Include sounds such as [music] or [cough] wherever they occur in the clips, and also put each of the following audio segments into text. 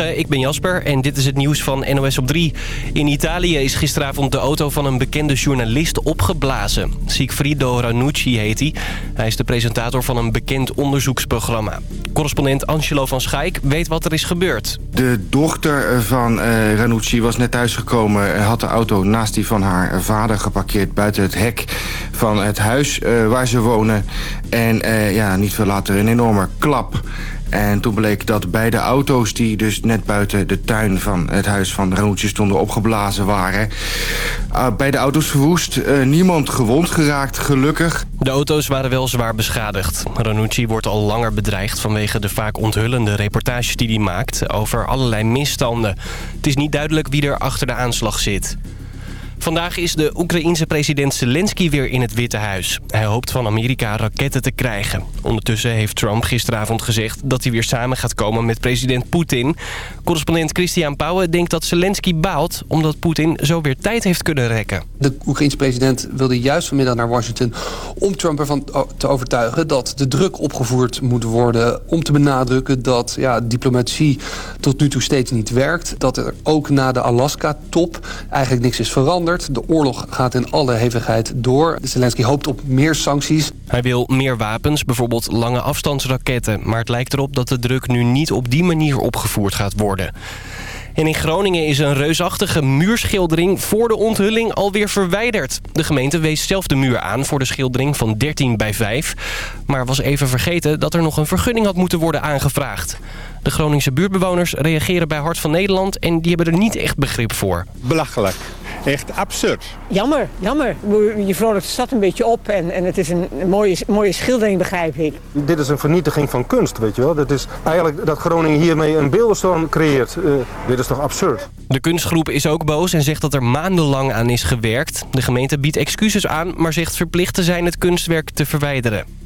Ik ben Jasper en dit is het nieuws van NOS op 3. In Italië is gisteravond de auto van een bekende journalist opgeblazen. Sigfrido Ranucci heet hij. Hij is de presentator van een bekend onderzoeksprogramma. Correspondent Angelo van Schaik weet wat er is gebeurd. De dochter van uh, Ranucci was net thuisgekomen... en had de auto naast die van haar vader geparkeerd... buiten het hek van het huis uh, waar ze wonen. En uh, ja, niet veel later een enorme klap... En toen bleek dat beide auto's die dus net buiten de tuin van het huis van Ranucci stonden opgeblazen waren. Uh, beide auto's verwoest, uh, niemand gewond geraakt, gelukkig. De auto's waren wel zwaar beschadigd. Ranucci wordt al langer bedreigd vanwege de vaak onthullende reportages die hij maakt over allerlei misstanden. Het is niet duidelijk wie er achter de aanslag zit. Vandaag is de Oekraïense president Zelensky weer in het Witte Huis. Hij hoopt van Amerika raketten te krijgen. Ondertussen heeft Trump gisteravond gezegd dat hij weer samen gaat komen met president Poetin. Correspondent Christian Pauwen denkt dat Zelensky baalt... omdat Poetin zo weer tijd heeft kunnen rekken. De Oekraïense president wilde juist vanmiddag naar Washington... om Trump ervan te overtuigen dat de druk opgevoerd moet worden... om te benadrukken dat ja, diplomatie tot nu toe steeds niet werkt. Dat er ook na de Alaska-top eigenlijk niks is veranderd. De oorlog gaat in alle hevigheid door. Zelensky hoopt op meer sancties. Hij wil meer wapens, bijvoorbeeld lange afstandsraketten. Maar het lijkt erop dat de druk nu niet op die manier opgevoerd gaat worden. En in Groningen is een reusachtige muurschildering voor de onthulling alweer verwijderd. De gemeente wees zelf de muur aan voor de schildering van 13 bij 5. Maar was even vergeten dat er nog een vergunning had moeten worden aangevraagd. De Groningse buurtbewoners reageren bij Hart van Nederland en die hebben er niet echt begrip voor. Belachelijk. Echt absurd. Jammer, jammer. Je vrolijkt de stad een beetje op en, en het is een mooie, mooie schildering, begrijp ik. Dit is een vernietiging van kunst, weet je wel. Dat is eigenlijk dat Groningen hiermee een beeldenstorm creëert. Uh, dit is toch absurd. De kunstgroep is ook boos en zegt dat er maandenlang aan is gewerkt. De gemeente biedt excuses aan, maar zegt verplicht te zijn het kunstwerk te verwijderen.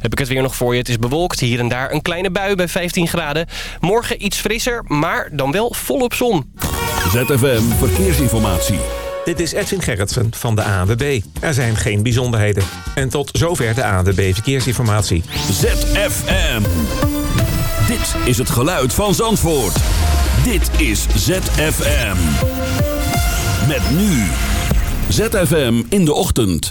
Heb ik het weer nog voor je. Het is bewolkt. Hier en daar een kleine bui bij 15 graden. Morgen iets frisser, maar dan wel volop zon. ZFM Verkeersinformatie. Dit is Edwin Gerritsen van de ANWB. Er zijn geen bijzonderheden. En tot zover de ANWB Verkeersinformatie. ZFM. Dit is het geluid van Zandvoort. Dit is ZFM. Met nu. ZFM in de ochtend.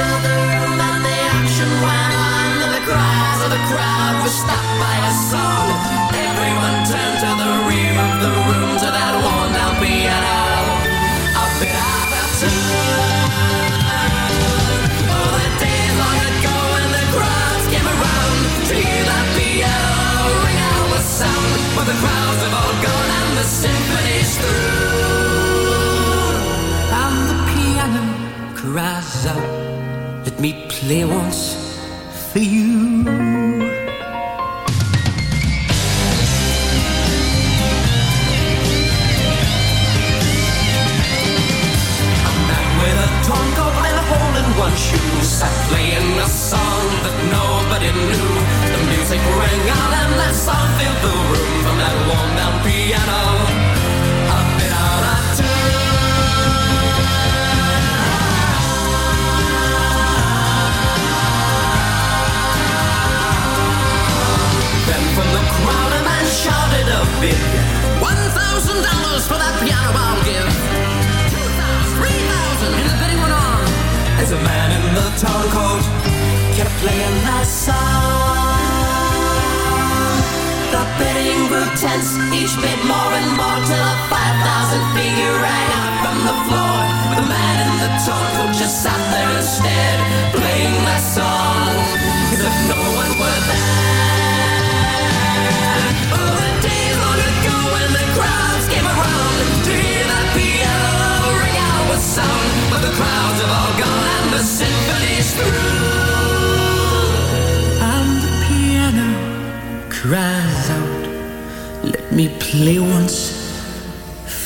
The room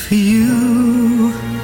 for you.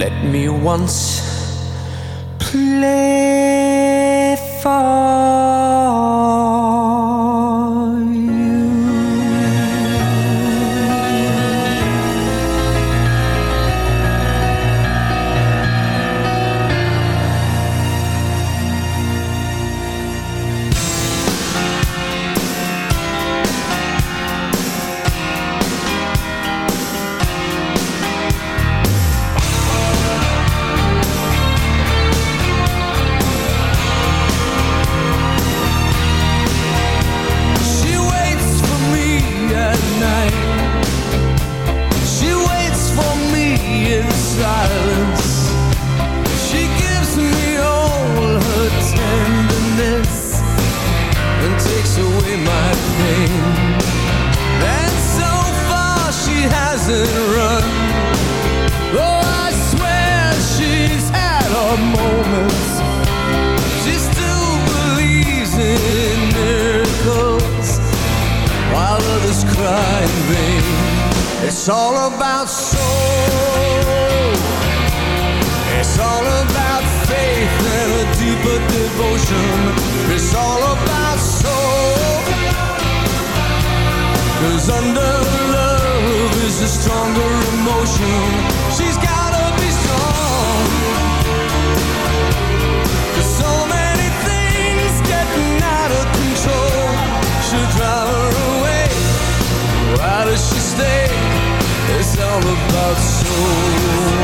Let me once all about about soul.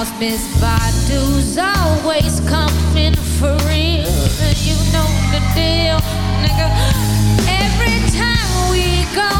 cause Miss Badu's always coming for real. You know the deal, nigga. Every time we go.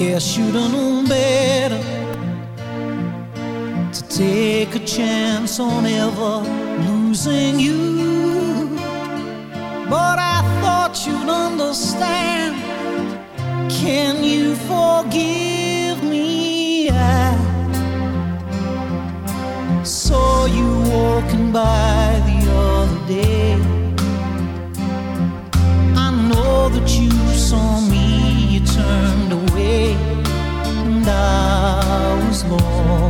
Yeah, I should have known better to take a chance on ever losing you. But I thought you'd understand. Can you forgive me? I saw you walking by the other day. I know that you saw me more.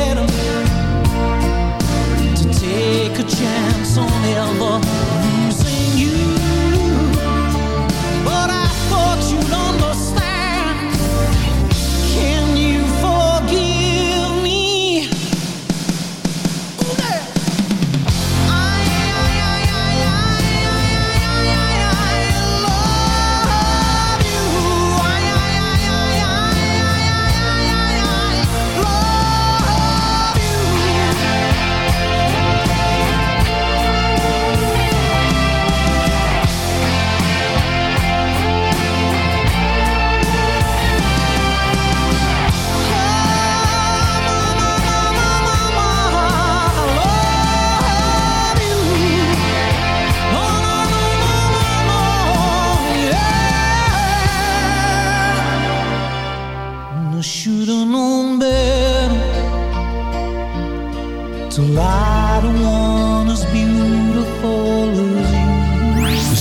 take a chance on ever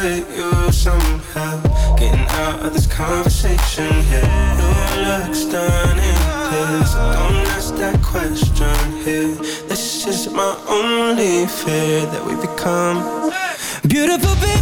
could use somehow getting out of this conversation here. New looks done in this. Don't ask that question here. This is my only fear that we become beautiful. Baby.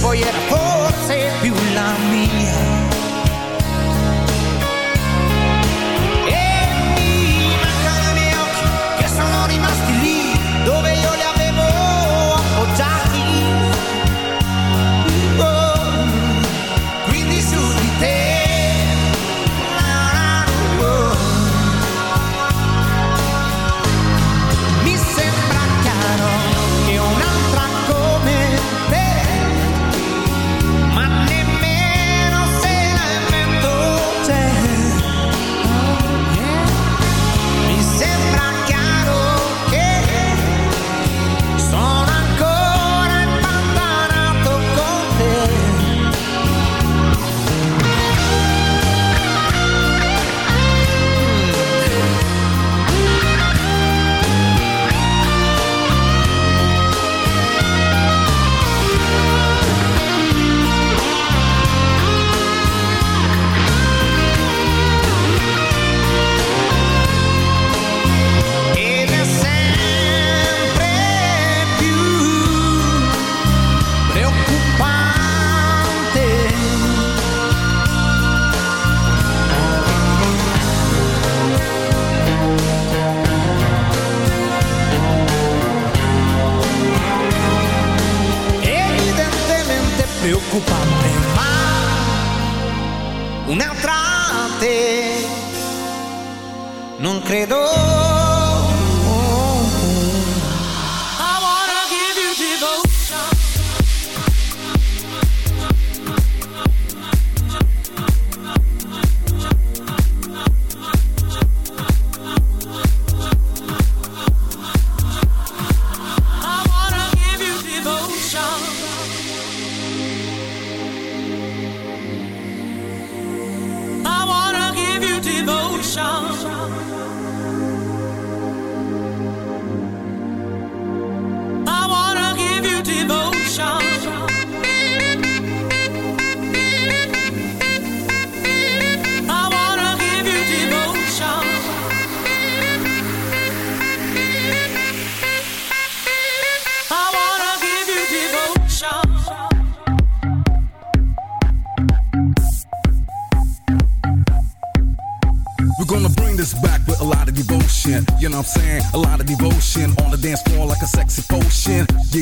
voglio forse you oh, la me.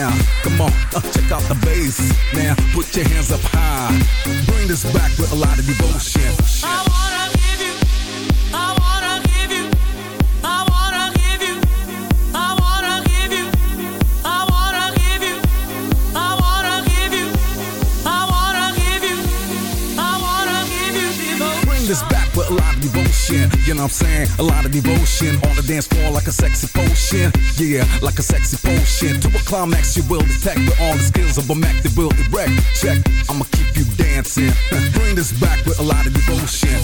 now. Come on, uh, check out the bass. Now, put your hands up high. Bring this back with a lot of devotion. I wanna give you, I wanna give you, I wanna give you, I wanna give you, I wanna give you, I wanna give you, I wanna give you, I wanna give you devotion. Bring this back with a lot of devotion. You know what I'm saying? A lot of devotion dance floor like a sexy potion. Yeah, like a sexy potion. To a climax you will detect with all the skills of a Mac that will erect. Check, I'ma keep you dancing. [laughs] Bring this back with a lot of devotion.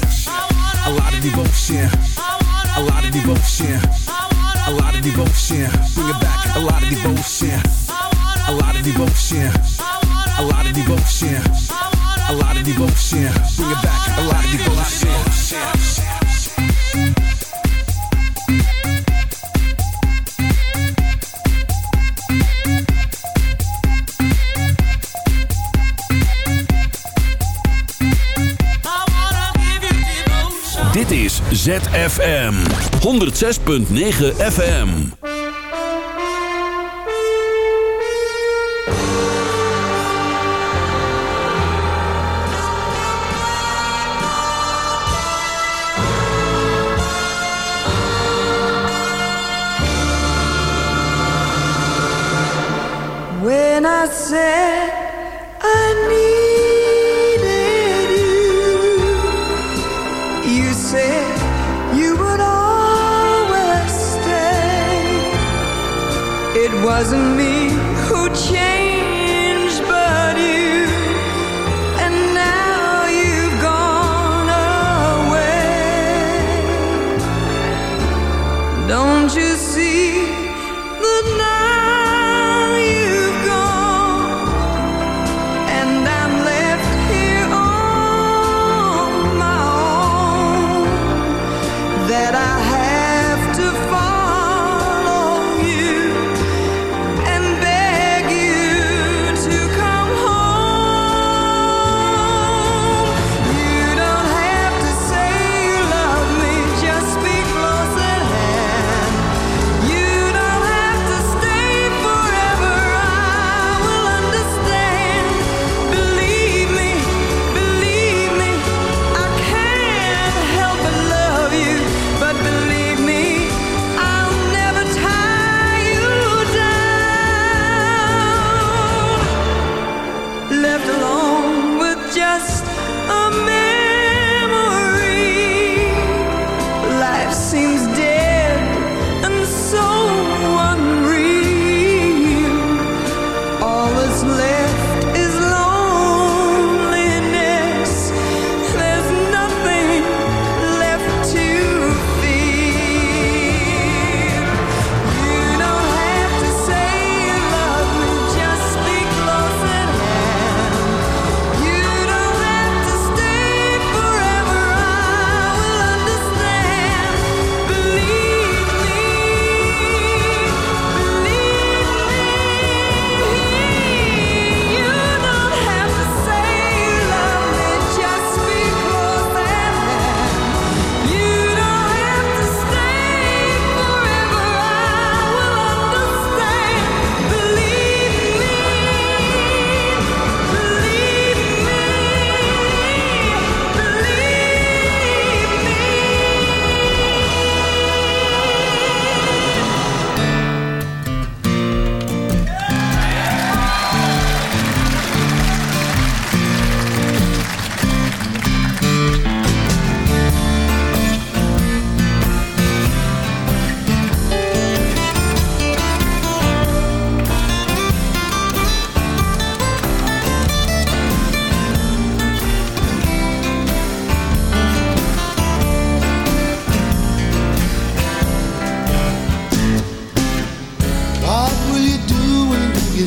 A lot of devotion. A lot of devotion. A lot of devotion. Bring it back. A lot of devotion. A lot of devotion. A lot of devotion. A lot of devotion. Bring it back. A lot of devotion. ZFM 106.9 FM. Wasn't me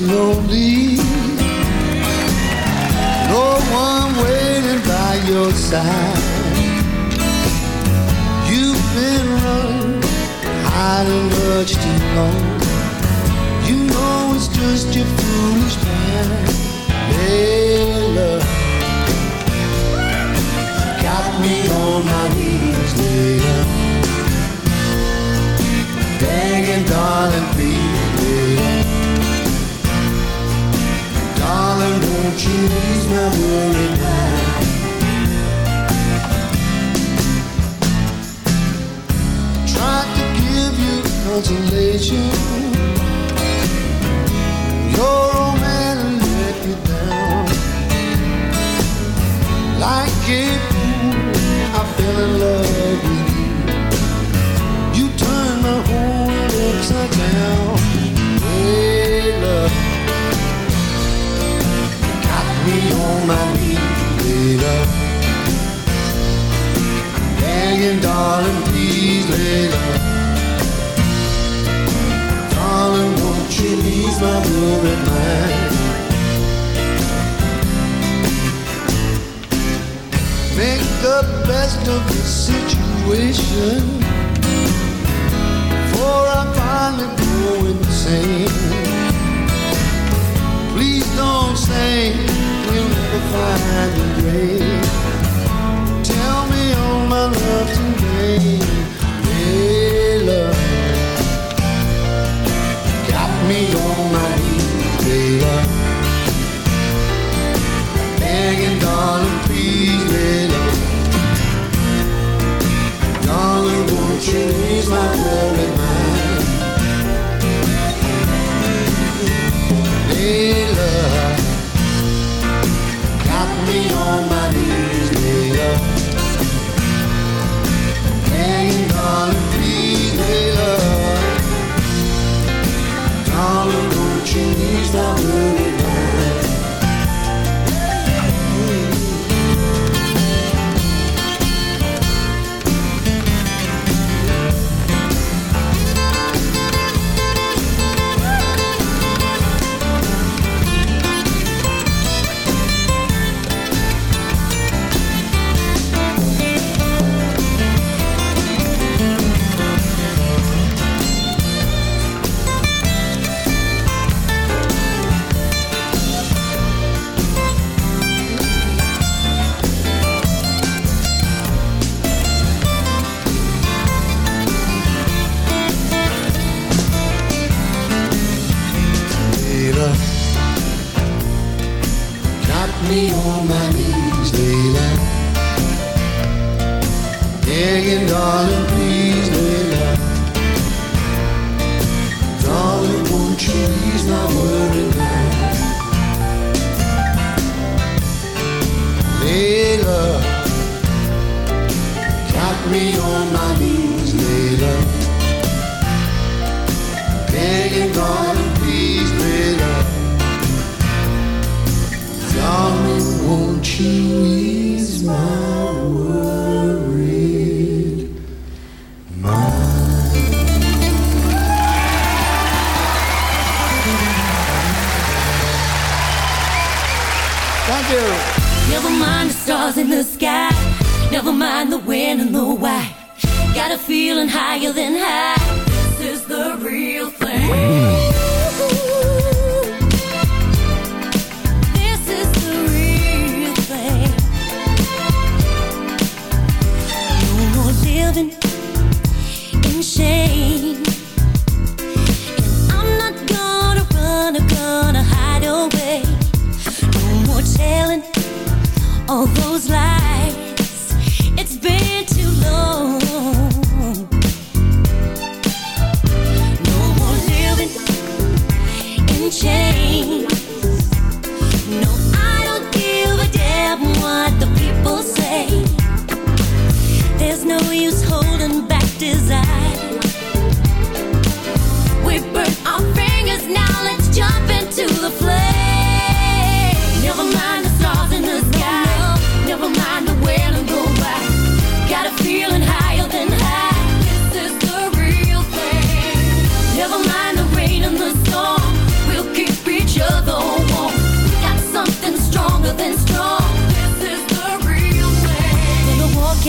lonely? No one waiting by your side. You've been running, hiding much too long. You know it's just your foolish plan. Hey, love, got me on my knees, later. Begging, darling, please. Darling, won't you ease my worry now? Tried to give you consolation. Your old man let you down. Like fool, I fell in love with. You on my knees, hey, love. Begging, darling, please, Layla. Darling, won't you ease my worried mind? Make the best of the situation Before I finally go insane Please don't say we'll find a Tell me all my Got me on my knees, love Begging, darling, Never mind the stars in the sky. Never mind the when and the why. Got a feeling higher than high. This is the real thing. Hmm. All those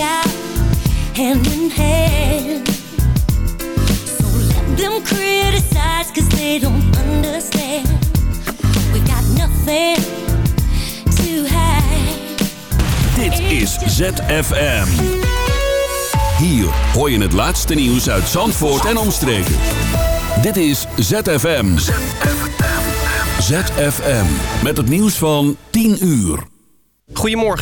out hand in hand. So let them criticize cause they don't understand. We got nothing to hide. Dit is ZFM. Hier hoor je het laatste nieuws uit Zandvoort en omstreken. Dit is ZFM. ZFM. Met het nieuws van 10 uur. Goedemorgen.